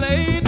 place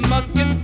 get